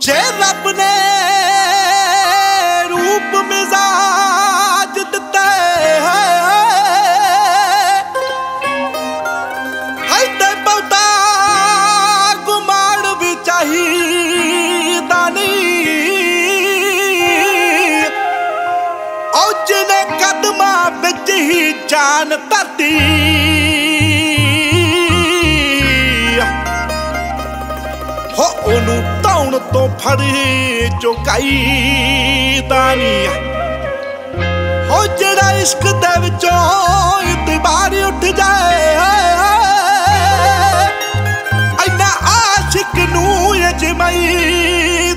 ਜੇ ਰੱਬ ਨੇ ਰੂਪ ਮਿਜ਼ਾਜ ਦਿੱਤੇ ਹੈ ਹਾਈ ਤੇ ਬਉਤਾ ਵੀ ਚਾਹੀਦਾ ਨਹੀਂ। ਔ ਕਦਮਾਂ ਵਿੱਚ ਹੀ ਜਾਨ ਧਰਤੀ। ਉਹਨੂੰ ਧੌਣ ਤੋਂ ਫੜੀ ਚੁਕਾਈ ਦਾਨੀ ਹੋ ਜਿਹੜਾ ਇਸ਼ਕ ਦੇ ਵਿੱਚੋਂ ਇਤਬਾਰ ਉੱਠ ਜਾਏ ਐਨਾ ਆਸ਼ਿਕ ਨੂੰ ਇਹ ਜਮਾਈ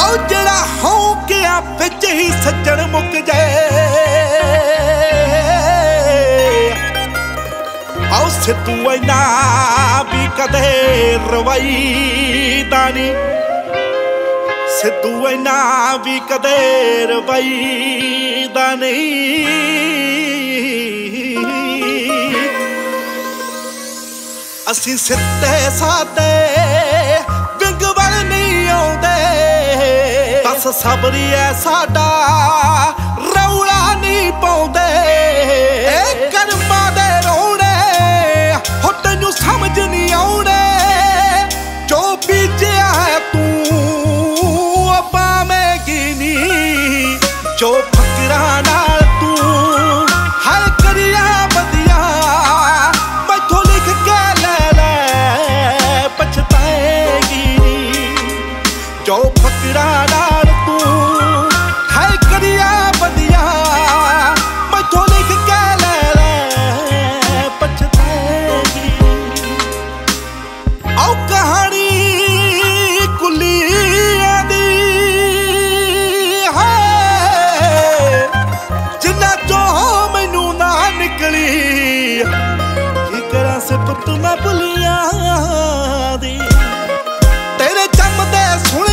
ਉਹ ਜਿਹੜਾ ਹੋ ਗਿਆ ਵਿੱਚ ਹੀ ਸੱਜਣ ਮੁੱਕ ਜਾਏ ਆਉ ਸਿੱਧੂ ਐਨਾ ਵੀ ਕਦੇ ਰਵਾਈ ਦਾਨੀ। ਸਿੱਧੂ ਐਨਾ ਵੀ ਕਦੇ ਰਵਾਈ ਦਾ ਨਹੀਂ ਅਸੀਂ ਸਿੱਧੇ ਸਾਦੇ ਵਿੰਗ ਵੱਲ ਨਹੀਂ ਆਉਂਦੇ। ਬਸ ਸਬਰੀ ਐ ਸਾਡਾ ਨਹੀਂ ਤੂੰ ਮੈਂ ਭੁੱਲੀਆਂ ਦੀ। ਤੇਰੇ ਜੰਮਦੇ ਸੁਣਿਆ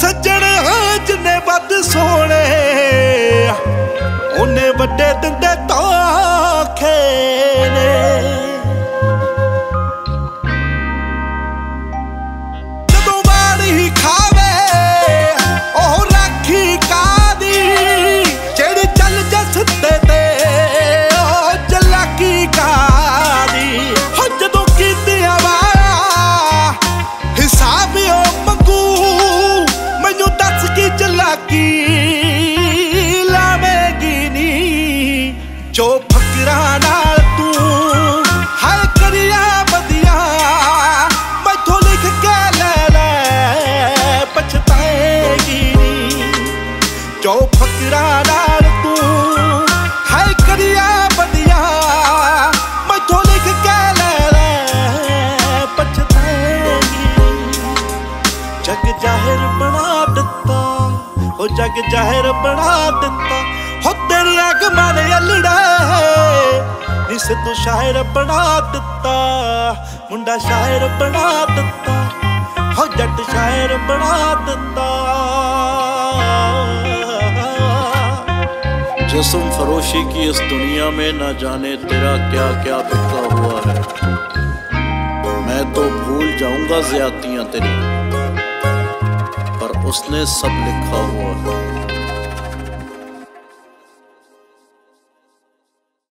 ਸੱਜਣ ਜਿੰਨੇ ਵੱਧ ਸੋਹਣੇ। ਉਹਨੇ ਵੱਡੇ ਦਿੰਦੇ ਤੋਖੇ ਨਾਲ ਤੂੰ ਹਾਈ ਕਰਿਆ ਬਦੀਆਂ ਮੈਥੋਂ ਲਿਖ ਕੇ ਲੈ ਲੈ ਪਛਤਾਏਗੀ ਜਗ ਜਾਹਿਰ ਬਣਾ ਦਿੱਤਾ ਉਹ ਜਗ ਜਾਹਿਰ ਬਣਾ ਦਿੱਤਾ ਹੋ ਤੇਰੀਆਂ ਗਮਾਂ ਨੇ ਅਲੜਾ ਇਸ ਤੂੰ ਸ਼ਾਇਰ ਬਣਾ ਦਿੱਤਾ ਮੁੰਡਾ ਸ਼ਾਇਰ ਬਣਾ ਦਿੱਤਾ ਹੋ ਜੱਟ ਸ਼ਾਇਰ ਬਣਾ ਦਿੱਤਾ जिस्म फरोशी की इस दुनिया में न जाने तेरा क्या क्या बिखरा हुआ है। मैं तो भूल जाऊँगा ज्यादतियाँ तेरी, पर उसने सब लिखा हुआ है।